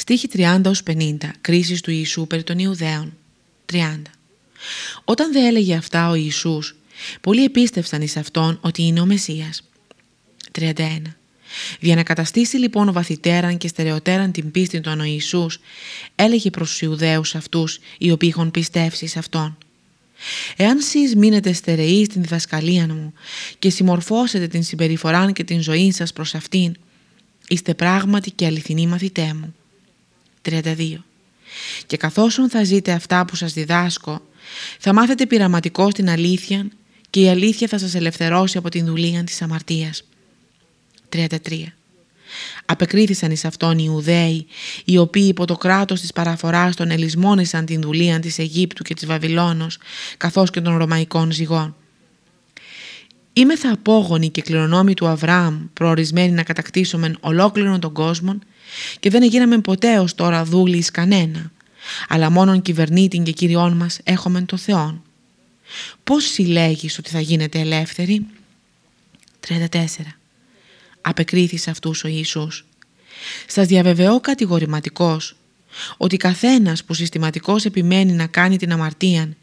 Στίχη 30 50. Κρίση του Ιησού περί των Ιουδαίων. 30. Όταν δεν έλεγε αυτά ο Ιησούς, πολλοί επίστευσαν εις αυτόν ότι είναι ο Μεσσίας. 31. Για να καταστήσει λοιπόν ο βαθυτέραν και στερεωτέραν την πίστη του ο Ιησούς, έλεγε προς τους Ιουδαίους αυτούς οι οποίοι είχαν πιστεύσει σε Αυτόν. Εάν σεις μείνετε στερεοί στην διδασκαλία μου και συμμορφώσετε την συμπεριφορά και την ζωή σας προς αυτήν, είστε πράγματι και αληθινοί μαθητέ μου. 32. Και καθώς θα ζείτε αυτά που σας διδάσκω, θα μάθετε πειραματικό την αλήθεια και η αλήθεια θα σας ελευθερώσει από την δουλεία της αμαρτίας. 33. Απεκρίθησαν εις αυτόν οι Ιουδαίοι, οι οποίοι υπό το κράτος της παραφοράς των ελισμόνησαν την δουλεία της Αιγύπτου και της Βαβυλώνος, καθώς και των Ρωμαϊκών ζυγών. Είμαι θα απόγονοι και κληρονόμοι του Αβραάμ, προορισμένοι να κατακτήσουμε ολόκληρον τον κόσμο και δεν έγιναμε ποτέ ως τώρα δούλοι κανένα, αλλά μόνον κυβερνήτη και Κύριόν μας έχουμε το Θεόν. Πώς συλλέγεις ότι θα γίνετε ελεύθεροι; 34. Απεκρίθησε αυτούς ο Ιησούς. Σας διαβεβαιώ κατηγορηματικός ότι καθένας που συστηματικός επιμένει να κάνει την αμαρτία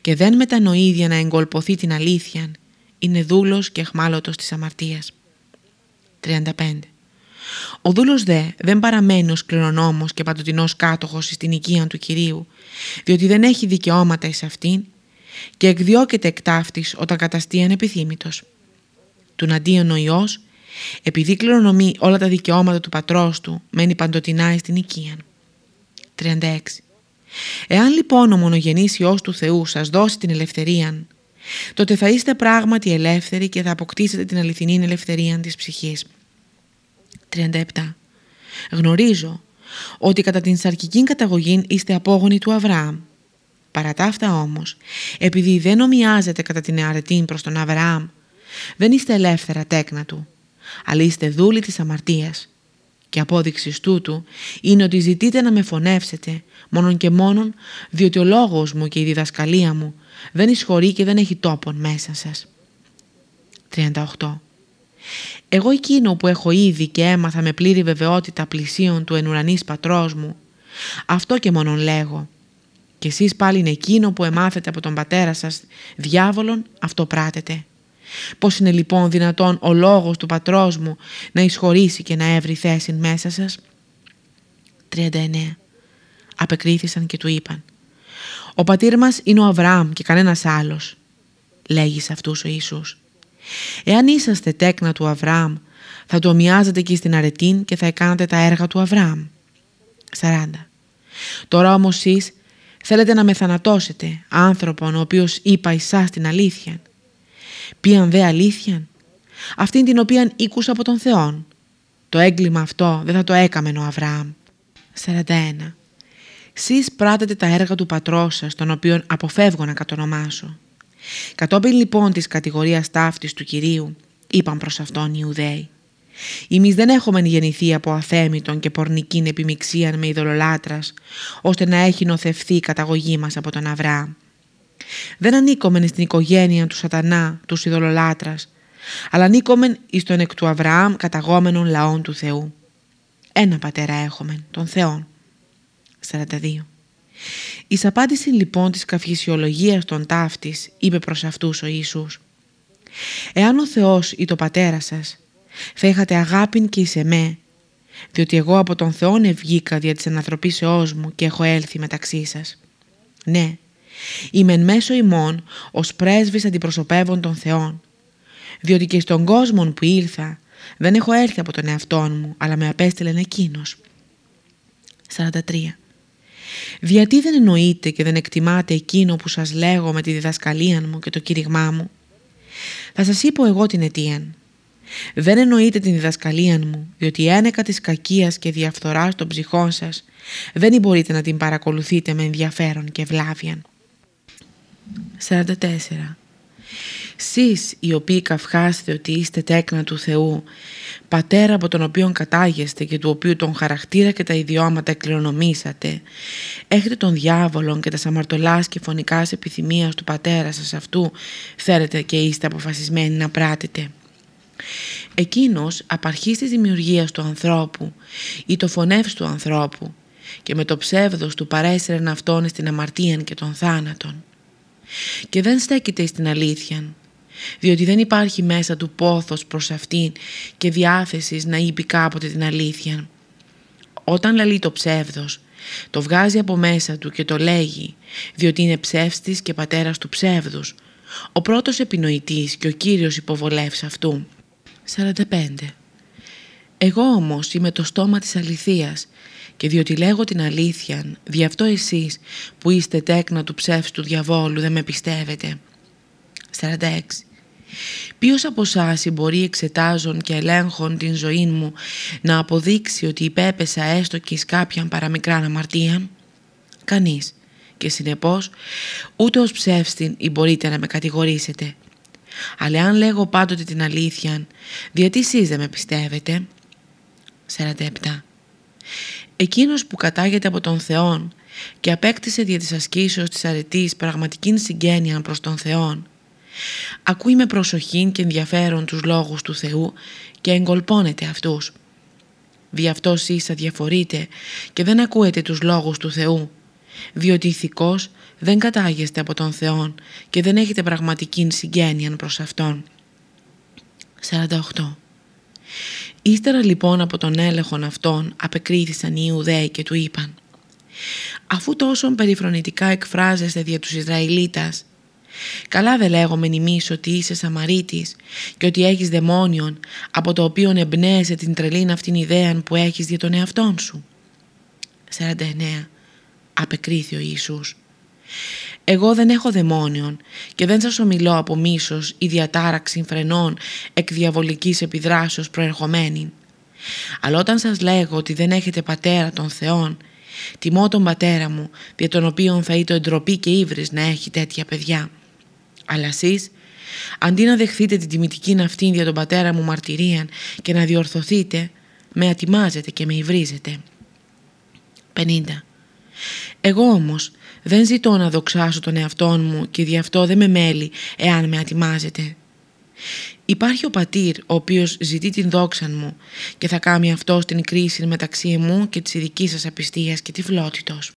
και δεν μετανοεί για να εγκολποθεί την αλήθεια είναι δούλος και εχμάλωτος της αμαρτίας. 35. Ο δούλος δε δεν παραμένει ως κληρονόμος και παντοτινός κάτοχος στην οικία του Κυρίου, διότι δεν έχει δικαιώματα εις αυτήν και εκδιώκεται εκ ταύτης όταν καταστεί ανεπιθύμητος. Του αντίον ο Υιός, επειδή κληρονομεί όλα τα δικαιώματα του πατρός του, μένει παντοτινά στην οικία. 36. Εάν λοιπόν ο μονογενής Υιός του Θεού σας δώσει την ελευθερία, τότε θα είστε πράγματι ελεύθεροι και θα αποκτήσετε την αληθινή ελευθερία της ψυχής. 37. Γνωρίζω ότι κατά την σαρκική καταγωγή είστε απόγονοι του Αβραάμ. Παρά τα αυτά όμως, επειδή δεν ομοιάζετε κατά την αρετή προς τον Αβραάμ, δεν είστε ελεύθερα τέκνα του, αλλά είστε δούλοι της αμαρτίας. Και απόδειξη τούτου είναι ότι ζητείτε να με φωνεύσετε μόνον και μόνον διότι ο λόγος μου και η διδασκαλία μου δεν εισχωρεί και δεν έχει τόπον μέσα σας. 38. Εγώ εκείνο που έχω ήδη και έμαθα με πλήρη βεβαιότητα πλησίων του ενουρανής πατρός μου, αυτό και μόνον λέγω. Και εσείς πάλι είναι εκείνο που εμάθετε από τον πατέρα σας, διάβολον, αυτό πράτετε. Πώς είναι λοιπόν δυνατόν ο λόγος του πατρός μου να εισχωρήσει και να έβρει θέση μέσα σας; 39. Απεκρίθησαν και του είπαν «Ο πατήρ μας είναι ο Αβραάμ και κανένας άλλος», λέγει σε αυτούς ο Ιησούς. Εάν είσαστε τέκνα του Αβραάμ, θα το ομοιάζετε και στην αρετήν και θα εκάνατε τα έργα του Αβραάμ. 40. Τώρα όμως εσείς θέλετε να με θανατώσετε, άνθρωπον ο οποίος είπα εσάς την αλήθεια. Ποιαν δε αλήθεια, αυτήν την οποία ήκουσα από τον Θεόν. Το έγκλημα αυτό δεν θα το έκαμε ο Αβραάμ. 41. Σεις πράτετε τα έργα του πατρός σας, τον οποίον αποφεύγω να κατονομάσω. Κατόπιν λοιπόν της κατηγορίας ταύτης του Κυρίου, είπαν προς αυτόν οι Ιουδαίοι. Εμείς δεν έχουμε γεννηθεί από αθέμητον και πορνικήν επιμηξίαν με ειδωλολάτρας, ώστε να έχει νοθευθεί η καταγωγή μας από τον Αβραάμ. Δεν ανήκομεν στην οικογένεια του σατανά, τους ειδωλολάτρας, αλλά ανήκομεν εις τον εκ του Αβραάμ καταγόμενων λαών του Θεού. Ένα πατέρα έχουμε, τον Θεόν. 42. Εις απάντηση λοιπόν της καυχησιολογίας των ταύτης είπε προς αυτούς ο Ιησούς «Εάν ο Θεός ή το Πατέρα σας θα είχατε αγάπην και εις εμέ, διότι εγώ από τον Θεόν ευγήκα δια της ανθρωπίσεώς μου και έχω έλθει μεταξύ σας. Ναι, είμαι εν μέσω ημών ως πρέσβης αντιπροσωπεύων των Θεών, διότι και στον κόσμο που ήρθα δεν έχω έρθει από τον εαυτό μου, αλλά με απέστειλεν εκείνος. 43. Γιατί δεν εννοείτε και δεν εκτιμάτε εκείνο που σας λέγω με τη διδασκαλία μου και το κήρυγμά μου. Θα σας είπω εγώ την αιτία. Δεν εννοείτε την διδασκαλία μου, διότι ένεκα της κακίας και διαφθοράς των ψυχών σας δεν μπορείτε να την παρακολουθείτε με ενδιαφέρον και βλάβιαν. 44. Σεις οι οποίοι καυχάστε ότι είστε τέκνα του Θεού, πατέρα από τον οποίο κατάγεστε και του οποίου τον χαρακτήρα και τα ιδιώματα κληρονομήσατε, έχετε τον διάβολον και τα σαμαρτωλάς και φωνικάς επιθυμίας του πατέρα σας αυτού, θέλετε και είστε αποφασισμένοι να πράτετε. Εκείνος απαρχής της δημιουργίας του ανθρώπου ή το φωνεύς του ανθρώπου και με το ψεύδος του παρέσυρεν αυτόν στην αμαρτία και τον θάνατον. Και δεν στέκεται στην αλήθεια, διότι δεν υπάρχει μέσα του πόθος προς αυτήν και διάθεσης να είπε κάποτε την αλήθεια. Όταν λαλεί το ψεύδος, το βγάζει από μέσα του και το λέγει, διότι είναι ψεύστης και πατέρας του ψεύδους, ο πρώτος επινοητής και ο κύριος υποβολεύς αυτού. 45. Εγώ όμως είμαι το στόμα της αληθείας και διότι λέγω την αλήθεια, δι' αυτό εσείς που είστε τέκνα του ψεύστου διαβόλου δεν με πιστεύετε. 46. Ποιος από εσάς μπορεί εξετάζων και ελέγχων την ζωή μου να αποδείξει ότι υπέπεσα έστω και εις κάποιαν παραμικράν αμαρτία. Κανείς. Και συνεπώς ούτε ως ψεύστην ή μπορείτε να με κατηγορήσετε. Αλλά αν λέγω πάντοτε την αλήθεια, γιατί εσείς δεν με πιστεύετε. 47. Εκείνος που κατάγεται από τον Θεόν και απέκτησε δια της ασκήσεως της αρετής πραγματικήν συγγένεια προς τον Θεόν, ακούει με προσοχή και ενδιαφέρον τους λόγους του Θεού και εγκολπώνεται αυτούς. Δι' αυτός ίσα διαφορείτε και δεν ακούετε τους λόγους του Θεού, διότι ηθικός δεν κατάγεστε από τον Θεό και δεν έχετε πραγματική συγγένεια προς Αυτόν. 48. Ύστερα λοιπόν από τον έλεγχον αυτόν απεκρίθησαν οι Ιουδαίοι και του είπαν «Αφού τόσο περιφρονητικά εκφράζεστε δια τους Ισραηλίτας, καλά δεν λέγομαι εμείς ότι είσαι Σαμαρίτης και ότι έχεις δαιμόνιον από το οποίο εμπνέεσαι την τρελήν αυτήν ιδέα που έχεις για τον εαυτόν σου». 49. Απεκρίθη ο Ιησούς. Εγώ δεν έχω δαιμόνιον και δεν σας ομιλώ από μίσος ή διατάραξη φρενών εκ διαβολικής επιδράσεως προερχομένη. Αλλά όταν σας λέγω ότι δεν έχετε πατέρα των Θεών, τιμώ τον πατέρα μου, δια τον οποίον θα το εντροπή και ύβρις να έχει τέτοια παιδιά. Αλλά εσείς, αντί να δεχθείτε την τιμητική αυτήν για τον πατέρα μου μαρτυρίαν και να διορθωθείτε, με ατιμάζετε και με υβρίζετε. 50. Εγώ όμως δεν ζητώ να δοξάσω τον εαυτό μου και δι' αυτό δεν με μέλει εάν με ατιμάζετε. Υπάρχει ο πατήρ ο οποίος ζητεί την δόξα μου και θα κάνει αυτό στην κρίση μεταξύ μου και της ειδικής σας απιστίας και τυφλότητος.